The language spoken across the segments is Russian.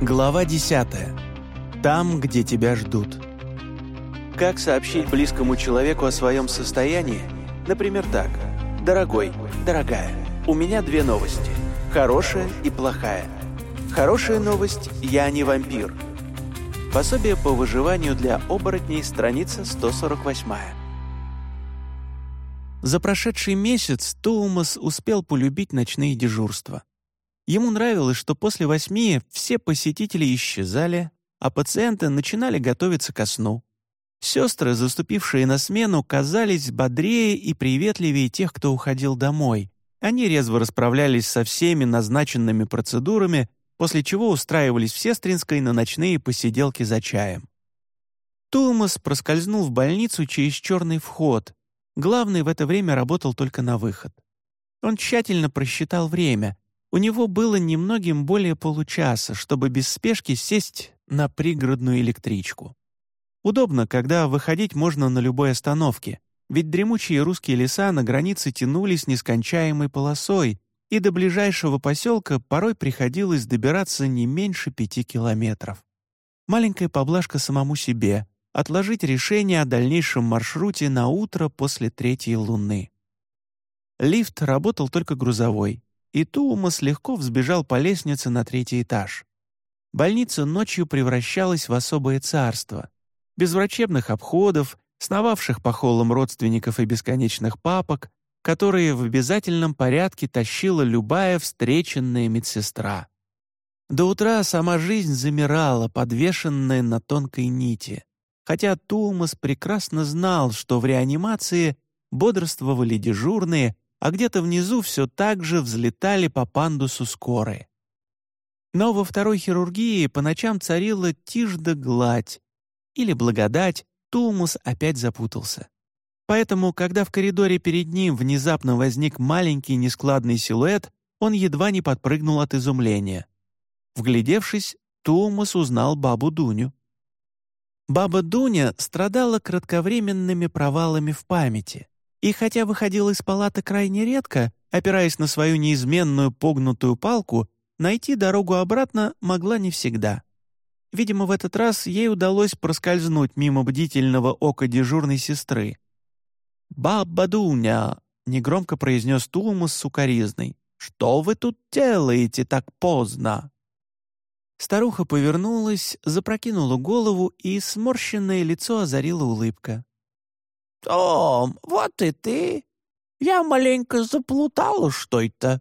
Глава 10. Там, где тебя ждут. Как сообщить близкому человеку о своем состоянии? Например, так. «Дорогой, дорогая, у меня две новости. Хорошая и плохая. Хорошая новость – я не вампир. Пособие по выживанию для оборотней, страница 148. За прошедший месяц Туумас успел полюбить ночные дежурства. Ему нравилось, что после восьми все посетители исчезали, а пациенты начинали готовиться ко сну. Сестры, заступившие на смену, казались бодрее и приветливее тех, кто уходил домой. Они резво расправлялись со всеми назначенными процедурами, после чего устраивались в Сестринской на ночные посиделки за чаем. Томас проскользнул в больницу через черный вход. Главный в это время работал только на выход. Он тщательно просчитал время. У него было немногим более получаса, чтобы без спешки сесть на пригородную электричку. Удобно, когда выходить можно на любой остановке, ведь дремучие русские леса на границе тянулись нескончаемой полосой, и до ближайшего поселка порой приходилось добираться не меньше пяти километров. Маленькая поблажка самому себе — отложить решение о дальнейшем маршруте на утро после третьей луны. Лифт работал только грузовой, и Туумас легко взбежал по лестнице на третий этаж. Больница ночью превращалась в особое царство. Без врачебных обходов, сновавших по холлам родственников и бесконечных папок, которые в обязательном порядке тащила любая встреченная медсестра. До утра сама жизнь замирала, подвешенная на тонкой нити, хотя Тумас прекрасно знал, что в реанимации бодрствовали дежурные, а где-то внизу все так же взлетали по пандусу скорые. Но во второй хирургии по ночам царила тишь да гладь, или благодать, Тумус опять запутался. Поэтому, когда в коридоре перед ним внезапно возник маленький нескладный силуэт, он едва не подпрыгнул от изумления. Вглядевшись, Тумус узнал бабу Дуню. Баба Дуня страдала кратковременными провалами в памяти. И хотя выходила из палаты крайне редко, опираясь на свою неизменную погнутую палку, найти дорогу обратно могла не всегда. Видимо, в этот раз ей удалось проскользнуть мимо бдительного ока дежурной сестры. «Баба Дуня!» — негромко произнес Тулмус сукоризной. «Что вы тут делаете так поздно?» Старуха повернулась, запрокинула голову, и сморщенное лицо озарила улыбка. «Том, вот и ты! Я маленько заплутала, что это!»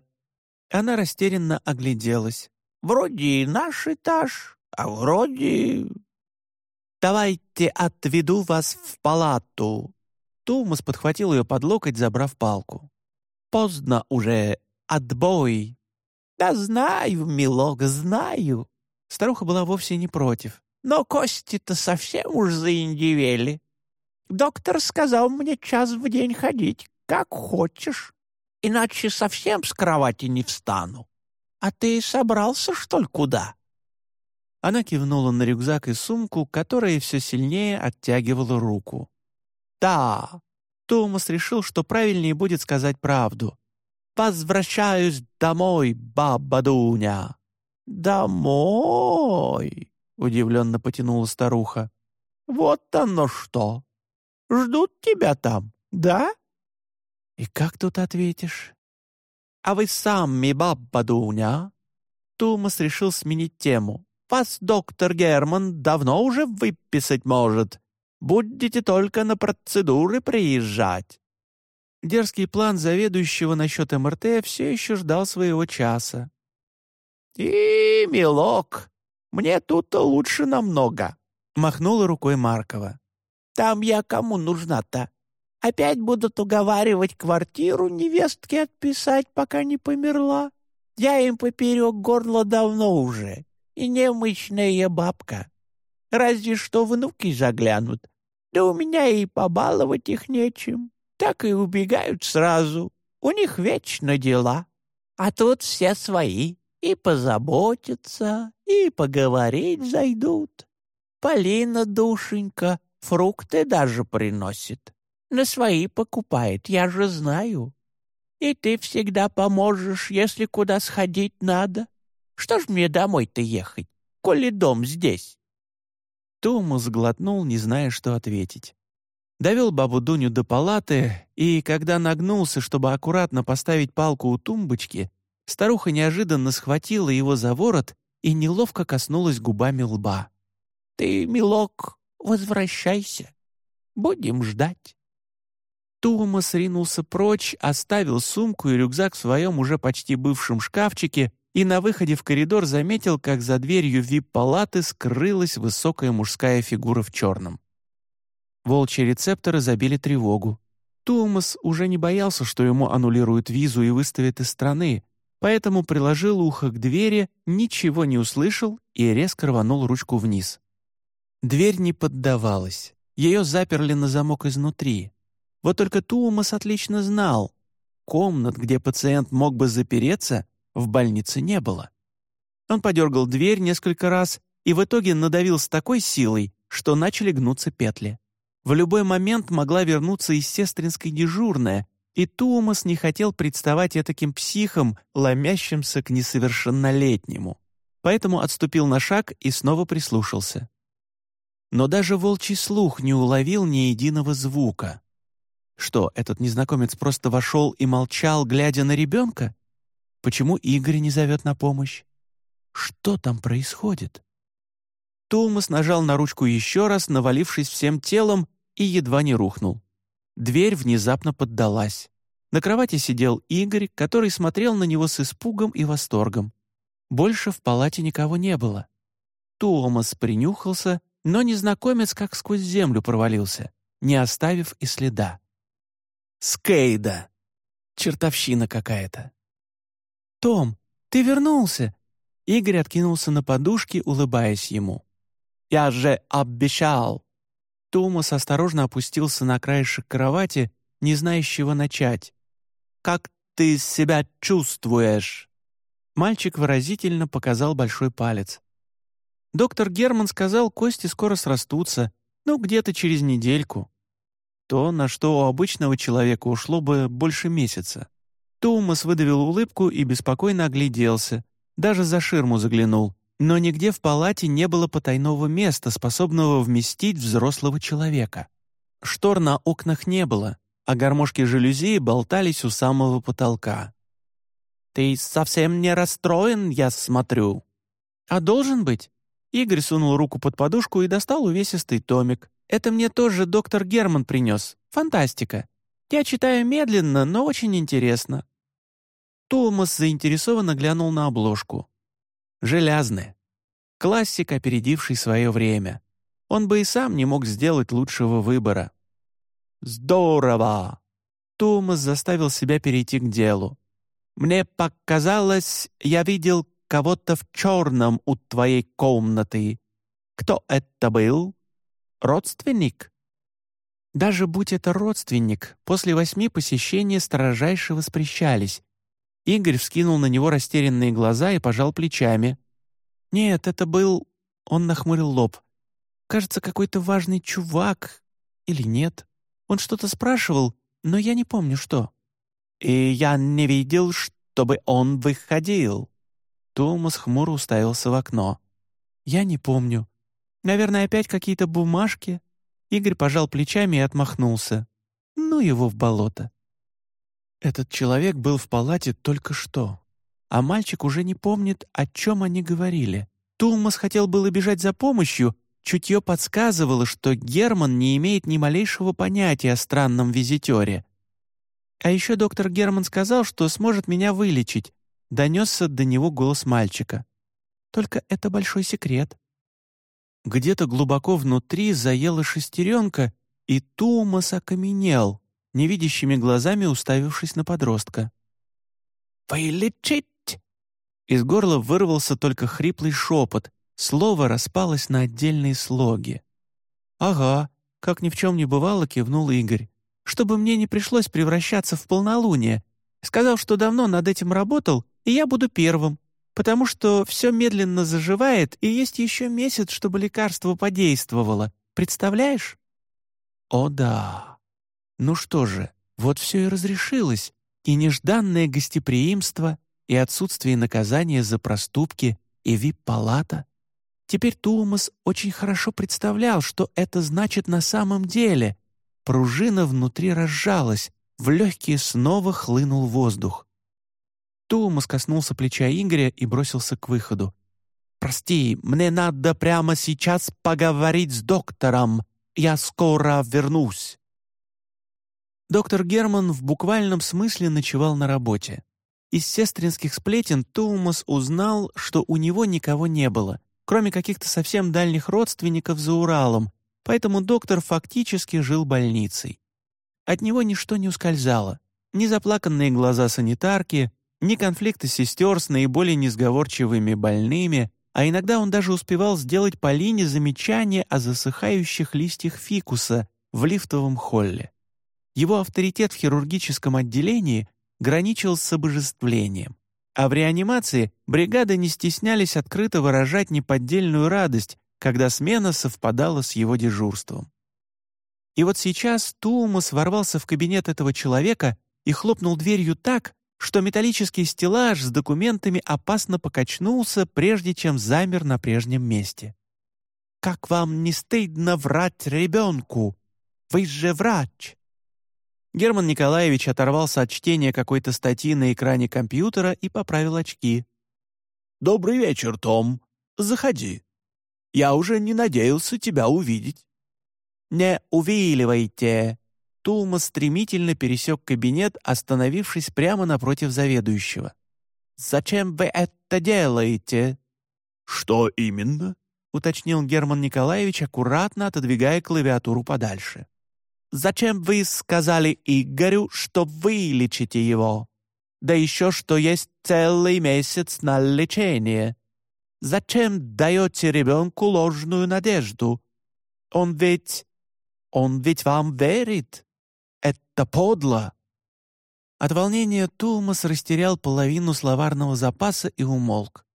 Она растерянно огляделась. «Вроде наш этаж, а вроде...» «Давайте отведу вас в палату!» Томас подхватил ее под локоть, забрав палку. «Поздно уже, отбой!» «Да знаю, милок, знаю!» Старуха была вовсе не против. «Но кости-то совсем уж заиндивели. Доктор сказал мне час в день ходить, как хочешь, иначе совсем с кровати не встану. А ты собрался, что ли, куда?» Она кивнула на рюкзак и сумку, которая все сильнее оттягивала руку. «Да!» Томас решил, что правильнее будет сказать правду. «Возвращаюсь домой, баба Дуня!» «Домой?» — удивленно потянула старуха. «Вот оно что! Ждут тебя там, да?» «И как тут ответишь?» «А вы сами, баба Дуня?» Томас решил сменить тему. «Вас доктор Герман давно уже выписать может. Будете только на процедуры приезжать». Дерзкий план заведующего насчет МРТ все еще ждал своего часа. «И, милок, мне тут лучше намного», — махнула рукой Маркова. Там я кому нужна-то? Опять будут уговаривать квартиру невестке отписать, пока не померла. Я им поперек горла давно уже, и немощная бабка. Разве что внуки заглянут. Да у меня и побаловать их нечем. Так и убегают сразу. У них вечно дела. А тут все свои. И позаботятся, и поговорить зайдут. Полина, душенька, Фрукты даже приносит. На свои покупает, я же знаю. И ты всегда поможешь, если куда сходить надо. Что ж мне домой-то ехать? коли дом здесь?» Томас глотнул, не зная, что ответить. Довел бабу Дуню до палаты, и, когда нагнулся, чтобы аккуратно поставить палку у тумбочки, старуха неожиданно схватила его за ворот и неловко коснулась губами лба. «Ты, милок, возвращайся. Будем ждать». Томас ринулся прочь, оставил сумку и рюкзак в своем уже почти бывшем шкафчике и на выходе в коридор заметил, как за дверью вип-палаты скрылась высокая мужская фигура в черном. Волчьи рецепторы забили тревогу. Томас уже не боялся, что ему аннулируют визу и выставят из страны, поэтому приложил ухо к двери, ничего не услышал и резко рванул ручку вниз. Дверь не поддавалась. Ее заперли на замок изнутри. Вот только Туумас отлично знал. Комнат, где пациент мог бы запереться, в больнице не было. Он подергал дверь несколько раз и в итоге надавил с такой силой, что начали гнуться петли. В любой момент могла вернуться из сестринской дежурная, и Туумас не хотел представать таким психом, ломящимся к несовершеннолетнему. Поэтому отступил на шаг и снова прислушался. Но даже волчий слух не уловил ни единого звука. Что, этот незнакомец просто вошел и молчал, глядя на ребенка? Почему Игорь не зовет на помощь? Что там происходит? Тулмас нажал на ручку еще раз, навалившись всем телом, и едва не рухнул. Дверь внезапно поддалась. На кровати сидел Игорь, который смотрел на него с испугом и восторгом. Больше в палате никого не было. Томас принюхался, но незнакомец как сквозь землю провалился, не оставив и следа. Скейда. Чертовщина какая-то. «Том, ты вернулся!» Игорь откинулся на подушке, улыбаясь ему. «Я же обещал!» Томас осторожно опустился на краешек кровати, не зная, с чего начать. «Как ты себя чувствуешь?» Мальчик выразительно показал большой палец. Доктор Герман сказал, кости скоро срастутся, ну, где-то через недельку то, на что у обычного человека ушло бы больше месяца. Томас выдавил улыбку и беспокойно огляделся, даже за ширму заглянул, но нигде в палате не было потайного места, способного вместить взрослого человека. Штор на окнах не было, а гармошки жалюзи болтались у самого потолка. «Ты совсем не расстроен, я смотрю». «А должен быть?» Игорь сунул руку под подушку и достал увесистый томик. Это мне тоже доктор Герман принес. Фантастика. Я читаю медленно, но очень интересно». Томас заинтересованно глянул на обложку. «Железная. Классик, опередивший свое время. Он бы и сам не мог сделать лучшего выбора». «Здорово!» Томас заставил себя перейти к делу. «Мне показалось, я видел кого-то в черном у твоей комнаты. Кто это был?» Родственник? Даже будь это родственник, после восьми посещений строжайше воспрещались. Игорь вскинул на него растерянные глаза и пожал плечами. «Нет, это был...» Он нахмурил лоб. «Кажется, какой-то важный чувак. Или нет? Он что-то спрашивал, но я не помню, что». «И я не видел, чтобы он выходил». Томас хмуро уставился в окно. «Я не помню. Наверное, опять какие-то бумажки?» Игорь пожал плечами и отмахнулся. «Ну его в болото». Этот человек был в палате только что, а мальчик уже не помнит, о чем они говорили. Тулмас хотел было бежать за помощью, чутье подсказывало, что Герман не имеет ни малейшего понятия о странном визитере. А еще доктор Герман сказал, что сможет меня вылечить, донесся до него голос мальчика. Только это большой секрет. Где-то глубоко внутри заела шестеренка, и Томас окаменел, невидящими глазами уставившись на подростка. «Вылечить!» Из горла вырвался только хриплый шепот, слово распалось на отдельные слоги. «Ага», — как ни в чем не бывало, кивнул Игорь. «Чтобы мне не пришлось превращаться в полнолуние. Сказал, что давно над этим работал, и я буду первым потому что все медленно заживает, и есть еще месяц, чтобы лекарство подействовало. Представляешь? О да. Ну что же, вот все и разрешилось, и нежданное гостеприимство, и отсутствие наказания за проступки, и вип-палата. Теперь Туумас очень хорошо представлял, что это значит на самом деле. Пружина внутри разжалась, в легкие снова хлынул воздух. Туумас коснулся плеча Игоря и бросился к выходу. «Прости, мне надо прямо сейчас поговорить с доктором. Я скоро вернусь». Доктор Герман в буквальном смысле ночевал на работе. Из сестринских сплетен Туумас узнал, что у него никого не было, кроме каких-то совсем дальних родственников за Уралом, поэтому доктор фактически жил больницей. От него ничто не ускользало. Ни заплаканные глаза санитарки, ни конфликты сестер с наиболее несговорчивыми больными, а иногда он даже успевал сделать Полине замечание о засыхающих листьях фикуса в лифтовом холле. Его авторитет в хирургическом отделении граничил с обожествлением. А в реанимации бригады не стеснялись открыто выражать неподдельную радость, когда смена совпадала с его дежурством. И вот сейчас Туумас ворвался в кабинет этого человека и хлопнул дверью так, что металлический стеллаж с документами опасно покачнулся, прежде чем замер на прежнем месте. «Как вам не стыдно врать ребенку? Вы же врач!» Герман Николаевич оторвался от чтения какой-то статьи на экране компьютера и поправил очки. «Добрый вечер, Том. Заходи. Я уже не надеялся тебя увидеть». «Не увиливайте!» Тулма стремительно пересек кабинет, остановившись прямо напротив заведующего. «Зачем вы это делаете?» «Что именно?» — уточнил Герман Николаевич, аккуратно отодвигая клавиатуру подальше. Зачем вы сказали Игорю, что вылечите его? Да еще что есть целый месяц на лечение. Зачем даете ребенку ложную надежду? Он ведь... он ведь вам верит. Это подло». От волнения Тулмас растерял половину словарного запаса и умолк.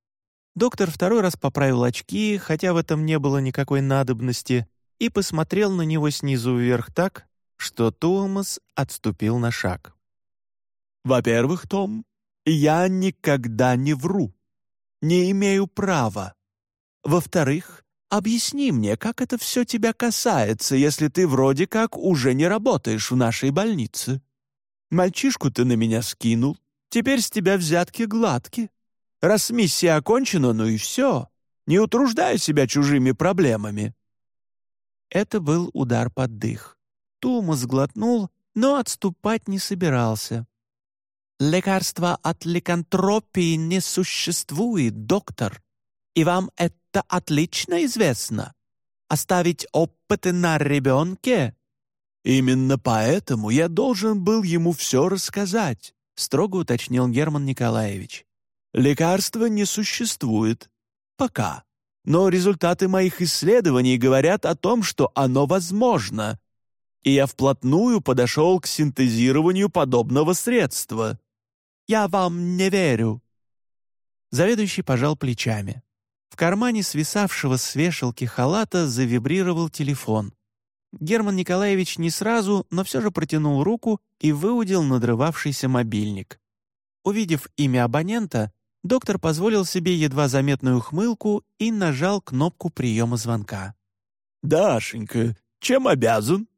Доктор второй раз поправил очки, хотя в этом не было никакой надобности, и посмотрел на него снизу вверх так, что Томас отступил на шаг. «Во-первых, Том, я никогда не вру. Не имею права. Во-вторых, объясни мне, как это все тебя касается, если ты вроде как уже не работаешь в нашей больнице. Мальчишку ты на меня скинул, теперь с тебя взятки гладки. Раз миссия окончена, ну и все. Не утруждай себя чужими проблемами». Это был удар под дых. Тума сглотнул, но отступать не собирался. «Лекарства от ликантропии не существует, доктор, и вам это отлично известно. Оставить опыты на ребенке?» «Именно поэтому я должен был ему все рассказать», строго уточнил Герман Николаевич. «Лекарства не существует. Пока. Но результаты моих исследований говорят о том, что оно возможно, и я вплотную подошел к синтезированию подобного средства. Я вам не верю». Заведующий пожал плечами. В кармане свисавшего с вешалки халата завибрировал телефон. Герман Николаевич не сразу, но все же протянул руку и выудил надрывавшийся мобильник. Увидев имя абонента, доктор позволил себе едва заметную ухмылку и нажал кнопку приема звонка. «Дашенька, чем обязан?»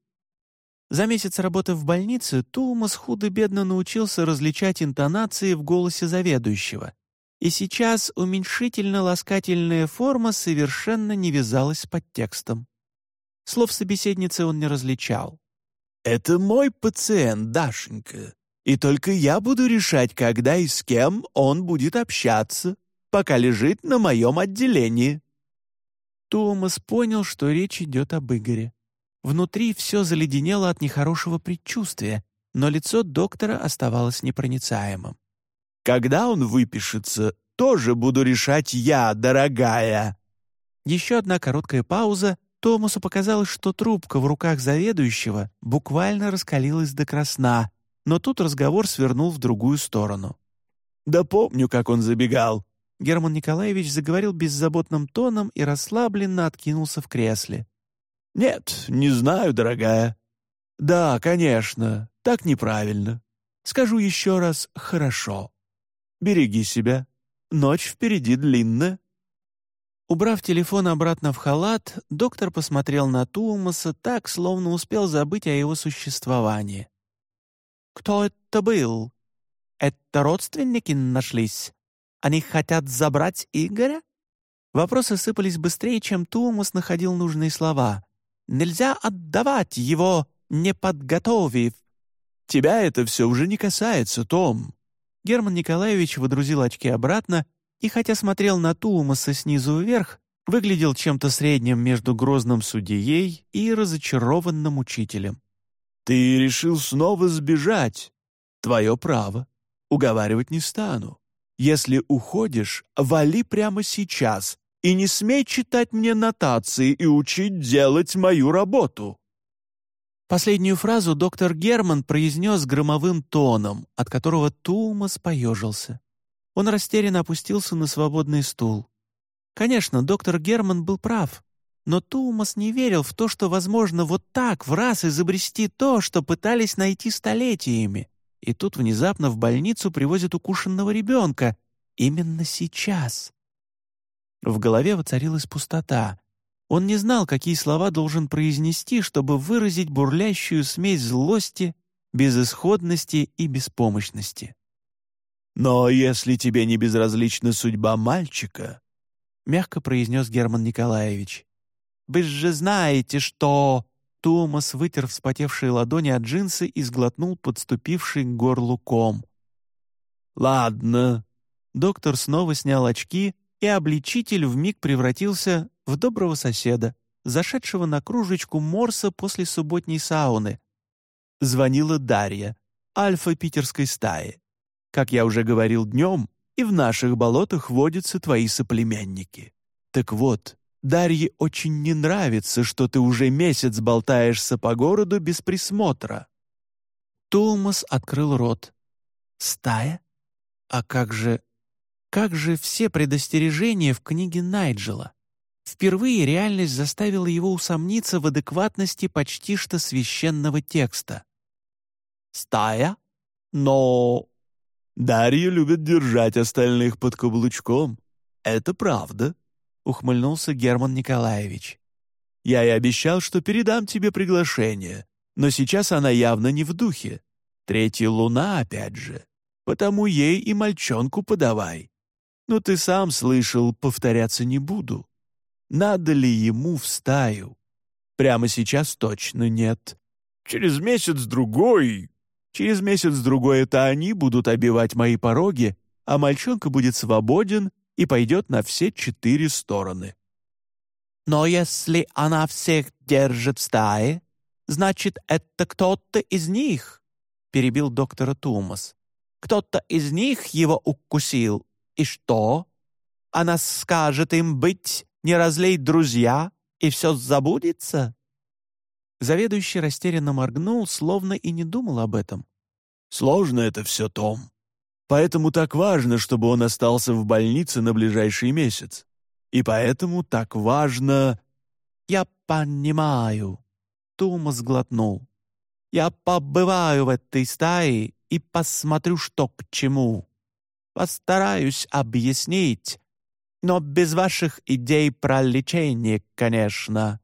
За месяц работы в больнице Туумас худо-бедно научился различать интонации в голосе заведующего. И сейчас уменьшительно-ласкательная форма совершенно не вязалась с подтекстом. Слов собеседницы он не различал. «Это мой пациент, Дашенька, и только я буду решать, когда и с кем он будет общаться, пока лежит на моем отделении». Томас понял, что речь идет об Игоре. Внутри все заледенело от нехорошего предчувствия, но лицо доктора оставалось непроницаемым. «Когда он выпишется, тоже буду решать я, дорогая!» Еще одна короткая пауза. Томасу показалось, что трубка в руках заведующего буквально раскалилась до красна, но тут разговор свернул в другую сторону. «Да помню, как он забегал!» Герман Николаевич заговорил беззаботным тоном и расслабленно откинулся в кресле. «Нет, не знаю, дорогая». «Да, конечно, так неправильно. Скажу еще раз «хорошо». Береги себя. Ночь впереди длинная». Убрав телефон обратно в халат, доктор посмотрел на Туумаса так, словно успел забыть о его существовании. «Кто это был? Это родственники нашлись? Они хотят забрать Игоря?» Вопросы сыпались быстрее, чем Туумас находил нужные слова. «Нельзя отдавать его, не подготовив». «Тебя это все уже не касается, Том». Герман Николаевич водрузил очки обратно и хотя смотрел на Туумаса снизу вверх, выглядел чем-то средним между грозным судьей и разочарованным учителем. «Ты решил снова сбежать. Твое право. Уговаривать не стану. Если уходишь, вали прямо сейчас и не смей читать мне нотации и учить делать мою работу». Последнюю фразу доктор Герман произнес громовым тоном, от которого Тумас поежился. Он растерянно опустился на свободный стул. Конечно, доктор Герман был прав, но Тумас не верил в то, что возможно вот так в раз изобрести то, что пытались найти столетиями. И тут внезапно в больницу привозят укушенного ребенка. Именно сейчас. В голове воцарилась пустота. Он не знал, какие слова должен произнести, чтобы выразить бурлящую смесь злости, безысходности и беспомощности. «Но если тебе не безразлична судьба мальчика», — мягко произнес Герман Николаевич, «вы же знаете, что...» Томас вытер вспотевшие ладони от джинсы и сглотнул подступивший к горлу ком. «Ладно». Доктор снова снял очки, и обличитель вмиг превратился в доброго соседа, зашедшего на кружечку морса после субботней сауны. Звонила Дарья, альфа питерской стаи. Как я уже говорил днем, и в наших болотах водятся твои соплеменники. Так вот, Дарье очень не нравится, что ты уже месяц болтаешься по городу без присмотра». Томас открыл рот. «Стая? А как же... Как же все предостережения в книге Найджела?» Впервые реальность заставила его усомниться в адекватности почти что священного текста. «Стая? Но Дарья любит держать остальных под каблучком. Это правда», — ухмыльнулся Герман Николаевич. «Я и обещал, что передам тебе приглашение, но сейчас она явно не в духе. Третья луна опять же, потому ей и мальчонку подавай. Но ты сам слышал, повторяться не буду. Надо ли ему в стаю? Прямо сейчас точно нет. Через месяц-другой Через месяц-другой это они будут обивать мои пороги, а мальчонка будет свободен и пойдет на все четыре стороны. Но если она всех держит в стае, значит, это кто-то из них, — перебил доктора Тумас. Кто-то из них его укусил. И что? Она скажет им быть, не разлей друзья, и все забудется? Заведующий растерянно моргнул, словно и не думал об этом. «Сложно это все, Том. Поэтому так важно, чтобы он остался в больнице на ближайший месяц. И поэтому так важно...» «Я понимаю», — Томас глотнул. «Я побываю в этой стае и посмотрю, что к чему. Постараюсь объяснить, но без ваших идей про лечение, конечно.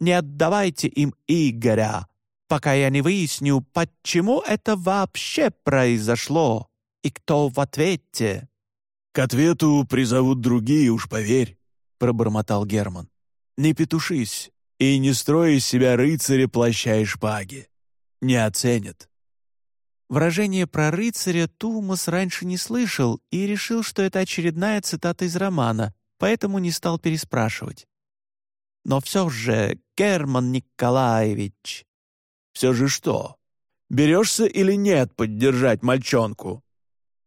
Не отдавайте им Игоря, пока я не выясню, почему это вообще произошло и кто в ответе». «К ответу призовут другие, уж поверь», — пробормотал Герман. «Не петушись и не строй из себя рыцаря плаща и шпаги. Не оценят». Выражение про рыцаря Тумас раньше не слышал и решил, что это очередная цитата из романа, поэтому не стал переспрашивать. «Но все же, Герман Николаевич...» «Все же что? Берешься или нет поддержать мальчонку?»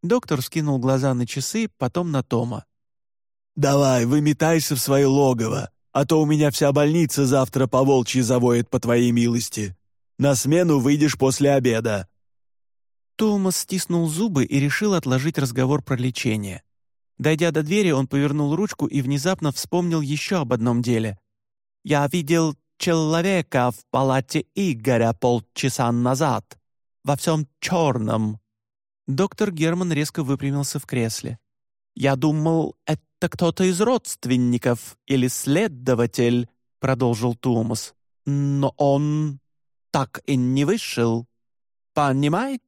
Доктор скинул глаза на часы, потом на Тома. «Давай, выметайся в свое логово, а то у меня вся больница завтра по волчьи завоет по твоей милости. На смену выйдешь после обеда». Томас стиснул зубы и решил отложить разговор про лечение. Дойдя до двери, он повернул ручку и внезапно вспомнил еще об одном деле. «Я видел человека в палате Игоря полчаса назад, во всем черном». Доктор Герман резко выпрямился в кресле. «Я думал, это «Это кто-то из родственников или следователь», — продолжил Томас. «Но он так и не вышел. Понимаете?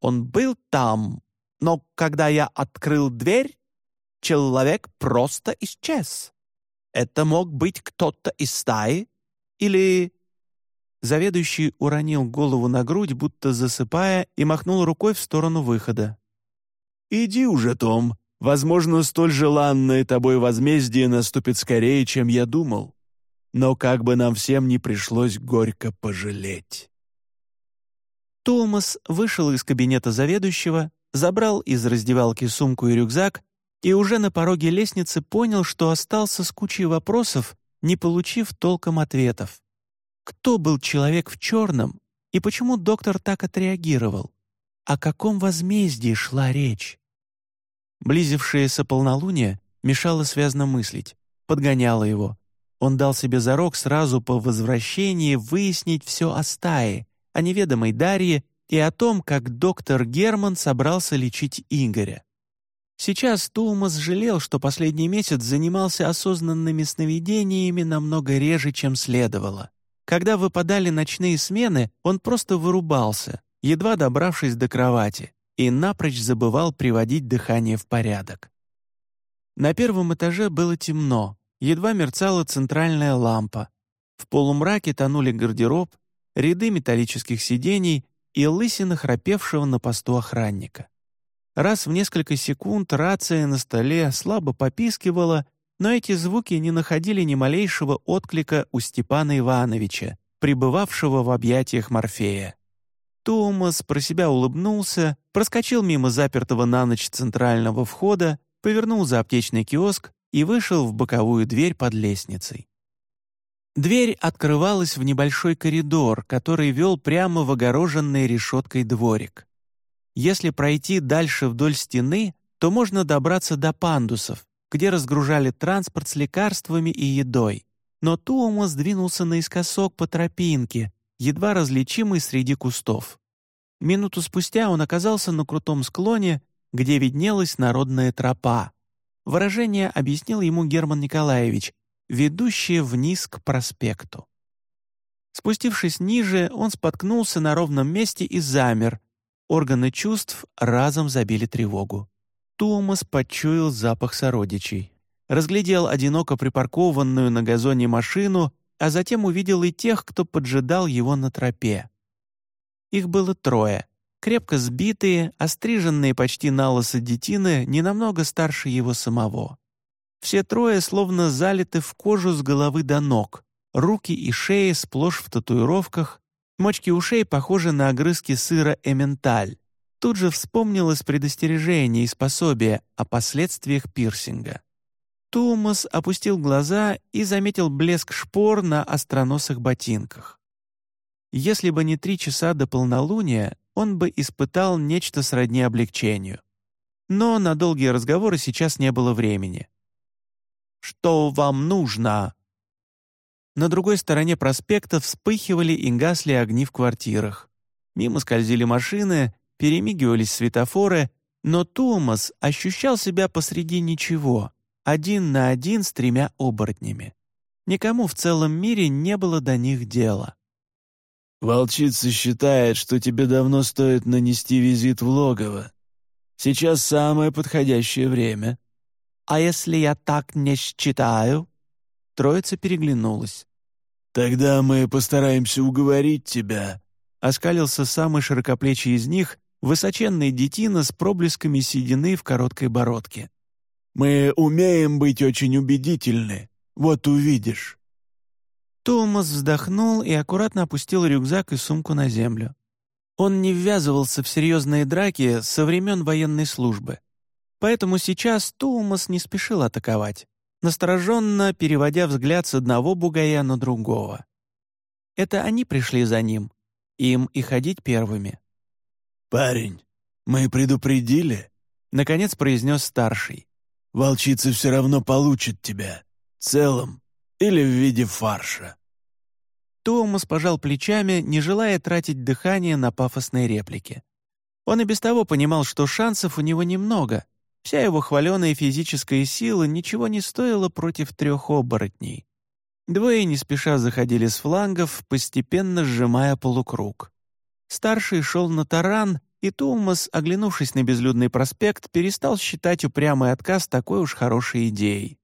Он был там, но когда я открыл дверь, человек просто исчез. Это мог быть кто-то из стаи или...» Заведующий уронил голову на грудь, будто засыпая, и махнул рукой в сторону выхода. «Иди уже, Том. Возможно, столь желанное тобой возмездие наступит скорее, чем я думал. Но как бы нам всем не пришлось горько пожалеть». Томас вышел из кабинета заведующего, забрал из раздевалки сумку и рюкзак и уже на пороге лестницы понял, что остался с кучей вопросов, не получив толком ответов. Кто был человек в черном и почему доктор так отреагировал? О каком возмездии шла речь? Близившееся полнолуние мешало связно мыслить, подгоняло его. Он дал себе зарок сразу по возвращении выяснить все о стае, о неведомой Дарье и о том, как доктор Герман собрался лечить Игоря. Сейчас Тулмас жалел, что последний месяц занимался осознанными сновидениями намного реже, чем следовало. Когда выпадали ночные смены, он просто вырубался, едва добравшись до кровати, и напрочь забывал приводить дыхание в порядок. На первом этаже было темно, едва мерцала центральная лампа. В полумраке тонули гардероб, ряды металлических сидений и лысина храпевшего на посту охранника. Раз в несколько секунд рация на столе слабо попискивала, но эти звуки не находили ни малейшего отклика у Степана Ивановича, пребывавшего в объятиях Морфея. Томас про себя улыбнулся, проскочил мимо запертого на ночь центрального входа, повернул за аптечный киоск и вышел в боковую дверь под лестницей. Дверь открывалась в небольшой коридор, который вел прямо в огороженный решеткой дворик. Если пройти дальше вдоль стены, то можно добраться до пандусов, где разгружали транспорт с лекарствами и едой. Но Туома сдвинулся наискосок по тропинке, едва различимый среди кустов. Минуту спустя он оказался на крутом склоне, где виднелась народная тропа. Выражение объяснил ему Герман Николаевич, ведущее вниз к проспекту. Спустившись ниже, он споткнулся на ровном месте и замер. Органы чувств разом забили тревогу. Томас почуял запах сородичей. Разглядел одиноко припаркованную на газоне машину, а затем увидел и тех, кто поджидал его на тропе. Их было трое. Крепко сбитые, остриженные почти на лысо детины, ненамного старше его самого. Все трое словно залиты в кожу с головы до ног, руки и шеи сплошь в татуировках, мочки ушей похожи на огрызки сыра эменталь. Тут же вспомнилось предостережение и способие о последствиях пирсинга. Томас опустил глаза и заметил блеск шпор на остроносых ботинках. Если бы не три часа до полнолуния, он бы испытал нечто сродни облегчению. Но на долгие разговоры сейчас не было времени. «Что вам нужно?» На другой стороне проспекта вспыхивали и гасли огни в квартирах. Мимо скользили машины, перемигивались светофоры, но Томас ощущал себя посреди ничего, один на один с тремя оборотнями. Никому в целом мире не было до них дела. «Волчица считает, что тебе давно стоит нанести визит в логово. Сейчас самое подходящее время». «А если я так не считаю?» Троица переглянулась. «Тогда мы постараемся уговорить тебя», — оскалился самый широкоплечий из них, высоченный детина с проблесками седины в короткой бородке. «Мы умеем быть очень убедительны, вот увидишь». Томас вздохнул и аккуратно опустил рюкзак и сумку на землю. Он не ввязывался в серьезные драки со времен военной службы. Поэтому сейчас Томас не спешил атаковать, настороженно переводя взгляд с одного бугая на другого. Это они пришли за ним, им и ходить первыми. «Парень, мы предупредили?» — наконец произнес старший. «Волчица все равно получит тебя, целым или в виде фарша». Томас пожал плечами, не желая тратить дыхание на пафосные реплики. Он и без того понимал, что шансов у него немного. Вся его хваленая физическая сила ничего не стоила против трех оборотней. Двое не спеша заходили с флангов, постепенно сжимая полукруг. Старший шел на таран, и Томас, оглянувшись на безлюдный проспект, перестал считать упрямый отказ такой уж хорошей идеей.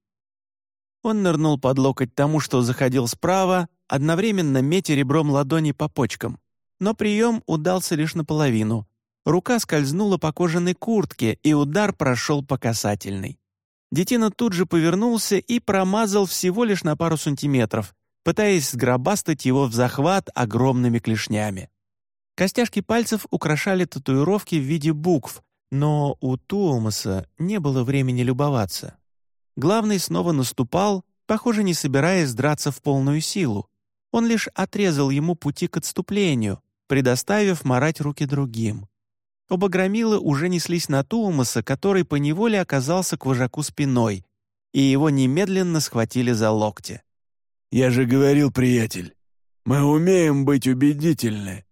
Он нырнул под локоть тому, что заходил справа, одновременно метя ребром ладони по почкам. Но прием удался лишь наполовину. Рука скользнула по кожаной куртке, и удар прошел по касательной. Детина тут же повернулся и промазал всего лишь на пару сантиметров, пытаясь сгробастать его в захват огромными клешнями. Костяшки пальцев украшали татуировки в виде букв, но у Туомаса не было времени любоваться. Главный снова наступал, похоже, не собираясь драться в полную силу. Он лишь отрезал ему пути к отступлению, предоставив марать руки другим. Оба громилы уже неслись на Туумаса, который поневоле оказался к вожаку спиной, и его немедленно схватили за локти. «Я же говорил, приятель, мы умеем быть убедительны».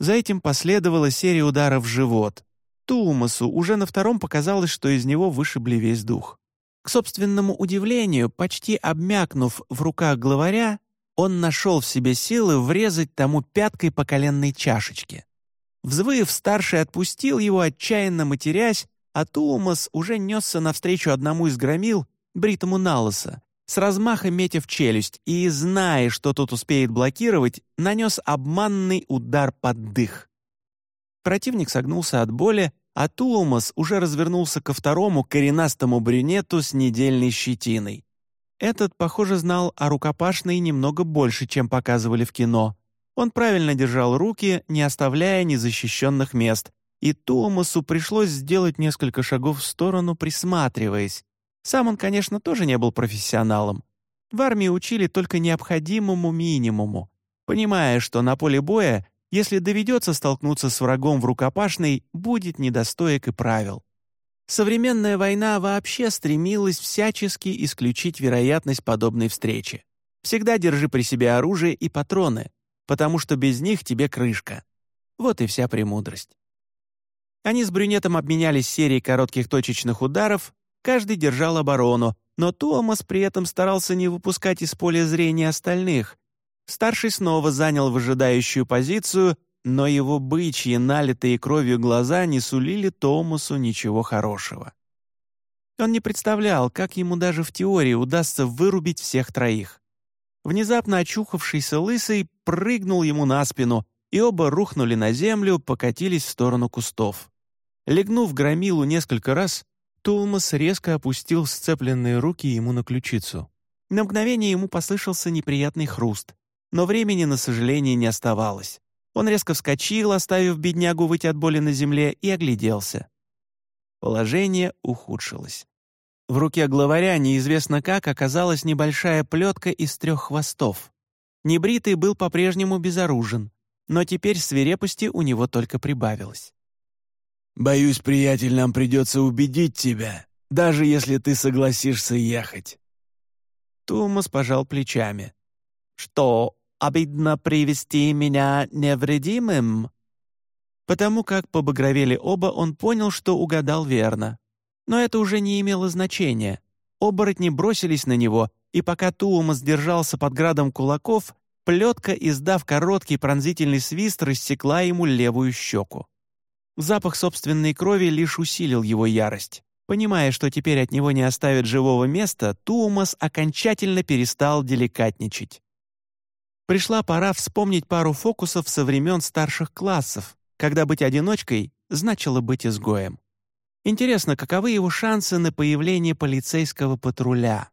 За этим последовала серия ударов в живот. Туумасу уже на втором показалось, что из него вышибли весь дух. К собственному удивлению, почти обмякнув в руках главаря, он нашел в себе силы врезать тому пяткой по коленной чашечке. Взвыв, старший отпустил его, отчаянно матерясь, а Туумас уже несся навстречу одному из громил, бритому налоса, с размаха метя в челюсть и, зная, что тот успеет блокировать, нанес обманный удар под дых. Противник согнулся от боли, а Туумас уже развернулся ко второму коренастому брюнету с недельной щетиной. Этот, похоже, знал о рукопашной немного больше, чем показывали в кино — он правильно держал руки, не оставляя незащищенных мест, и Томасу пришлось сделать несколько шагов в сторону, присматриваясь. Сам он, конечно, тоже не был профессионалом. В армии учили только необходимому минимуму, понимая, что на поле боя, если доведется столкнуться с врагом в рукопашной, будет недостоек и правил. Современная война вообще стремилась всячески исключить вероятность подобной встречи. Всегда держи при себе оружие и патроны, потому что без них тебе крышка. Вот и вся премудрость. Они с брюнетом обменялись серией коротких точечных ударов, каждый держал оборону, но Томас при этом старался не выпускать из поля зрения остальных. Старший снова занял выжидающую позицию, но его бычьи, налитые кровью глаза не сулили Томасу ничего хорошего. Он не представлял, как ему даже в теории удастся вырубить всех троих. Внезапно очухавшийся лысый прыгнул ему на спину, и оба рухнули на землю, покатились в сторону кустов. Легнув громилу несколько раз, Тулмас резко опустил сцепленные руки ему на ключицу. На мгновение ему послышался неприятный хруст, но времени, на сожаление, не оставалось. Он резко вскочил, оставив беднягу выйти от боли на земле, и огляделся. Положение ухудшилось. В руке главаря неизвестно как оказалась небольшая плетка из трех хвостов. Небритый был по-прежнему безоружен, но теперь свирепости у него только прибавилось. «Боюсь, приятель, нам придется убедить тебя, даже если ты согласишься ехать». Тумас пожал плечами. «Что, обидно привести меня невредимым?» Потому как побагровели оба, он понял, что угадал верно. Но это уже не имело значения. Оборотни бросились на него, и пока Туумас держался под градом кулаков, плетка, издав короткий пронзительный свист, рассекла ему левую щеку. Запах собственной крови лишь усилил его ярость. Понимая, что теперь от него не оставят живого места, Туумас окончательно перестал деликатничать. Пришла пора вспомнить пару фокусов со времен старших классов, когда быть одиночкой значило быть изгоем. Интересно, каковы его шансы на появление полицейского патруля?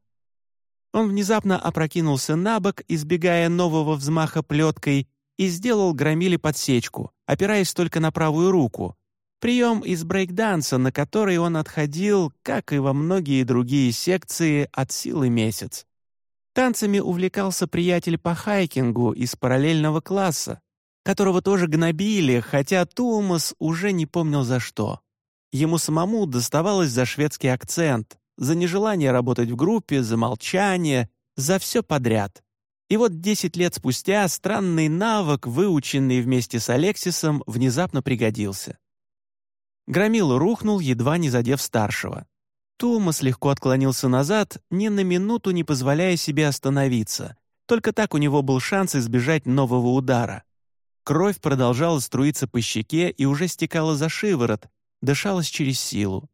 Он внезапно опрокинулся на бок, избегая нового взмаха плеткой, и сделал громили подсечку, опираясь только на правую руку. Прием из брейкданса, на который он отходил, как и во многие другие секции, от силы месяц. Танцами увлекался приятель по хайкингу из параллельного класса, которого тоже гнобили, хотя Томас уже не помнил за что. Ему самому доставалось за шведский акцент, за нежелание работать в группе, за молчание, за все подряд. И вот десять лет спустя странный навык, выученный вместе с Алексисом, внезапно пригодился. Громила рухнул, едва не задев старшего. Томас легко отклонился назад, ни на минуту не позволяя себе остановиться. Только так у него был шанс избежать нового удара. Кровь продолжала струиться по щеке и уже стекала за шиворот, дышалась через силу.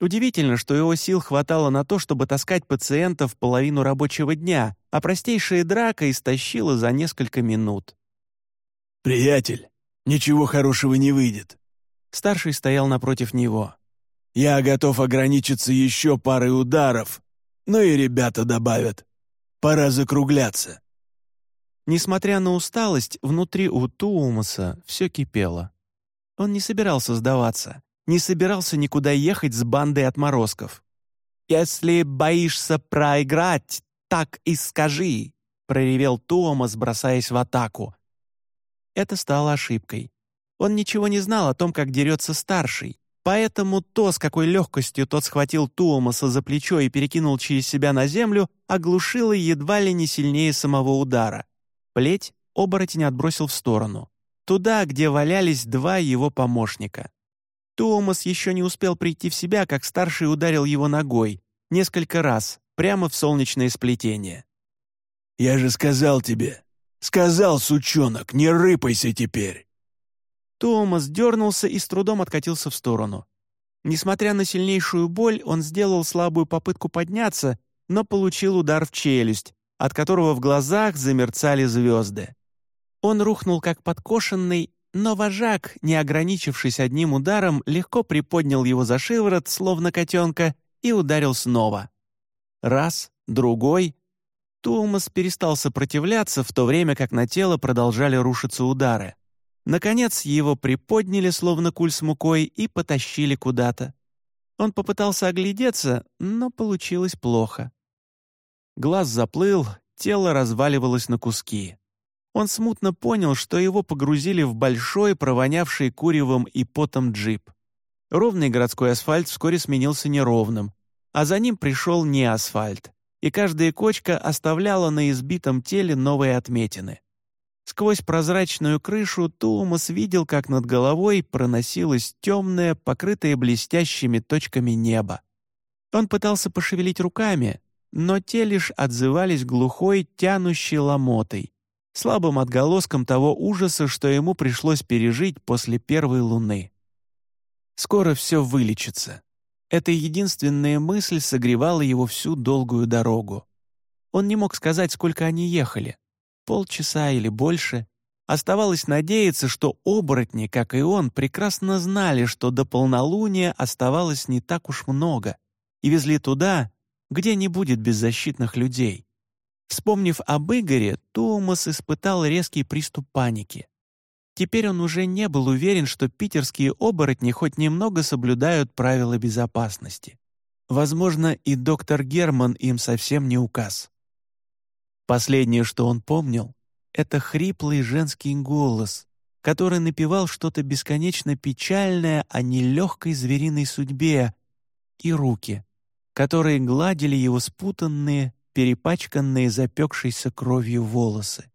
Удивительно, что его сил хватало на то, чтобы таскать пациентов половину рабочего дня, а простейшая драка истощила за несколько минут. «Приятель, ничего хорошего не выйдет». Старший стоял напротив него. «Я готов ограничиться еще парой ударов, но и ребята добавят. Пора закругляться». Несмотря на усталость, внутри у Туумаса все кипело. Он не собирался сдаваться, не собирался никуда ехать с бандой отморозков. «Если боишься проиграть, так и скажи», — проревел Туомас, бросаясь в атаку. Это стало ошибкой. Он ничего не знал о том, как дерется старший, поэтому то, с какой легкостью тот схватил Туомаса за плечо и перекинул через себя на землю, оглушило едва ли не сильнее самого удара. Плеть оборотень отбросил в сторону. Туда, где валялись два его помощника. Томас еще не успел прийти в себя, как старший ударил его ногой. Несколько раз, прямо в солнечное сплетение. «Я же сказал тебе! Сказал, сучонок, не рыпайся теперь!» Томас дернулся и с трудом откатился в сторону. Несмотря на сильнейшую боль, он сделал слабую попытку подняться, но получил удар в челюсть, от которого в глазах замерцали звезды. Он рухнул как подкошенный, но вожак, не ограничившись одним ударом, легко приподнял его за шиворот, словно котенка, и ударил снова. Раз, другой. Тулмас перестал сопротивляться, в то время как на тело продолжали рушиться удары. Наконец его приподняли, словно куль с мукой, и потащили куда-то. Он попытался оглядеться, но получилось плохо. Глаз заплыл, тело разваливалось на куски. Он смутно понял, что его погрузили в большой, провонявший куревом и потом джип. Ровный городской асфальт вскоре сменился неровным, а за ним пришел не асфальт, и каждая кочка оставляла на избитом теле новые отметины. Сквозь прозрачную крышу Туумас видел, как над головой проносилось темное, покрытое блестящими точками небо. Он пытался пошевелить руками, но те лишь отзывались глухой, тянущей ломотой, слабым отголоском того ужаса, что ему пришлось пережить после первой луны. Скоро все вылечится. Эта единственная мысль согревала его всю долгую дорогу. Он не мог сказать, сколько они ехали. Полчаса или больше. Оставалось надеяться, что оборотни, как и он, прекрасно знали, что до полнолуния оставалось не так уж много, и везли туда, где не будет беззащитных людей. Вспомнив об Игоре, Томас испытал резкий приступ паники. Теперь он уже не был уверен, что питерские оборотни хоть немного соблюдают правила безопасности. Возможно, и доктор Герман им совсем не указ. Последнее, что он помнил, это хриплый женский голос, который напевал что-то бесконечно печальное о нелегкой звериной судьбе, и руки, которые гладили его спутанные, перепачканные запекшейся кровью волосы.